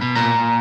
Música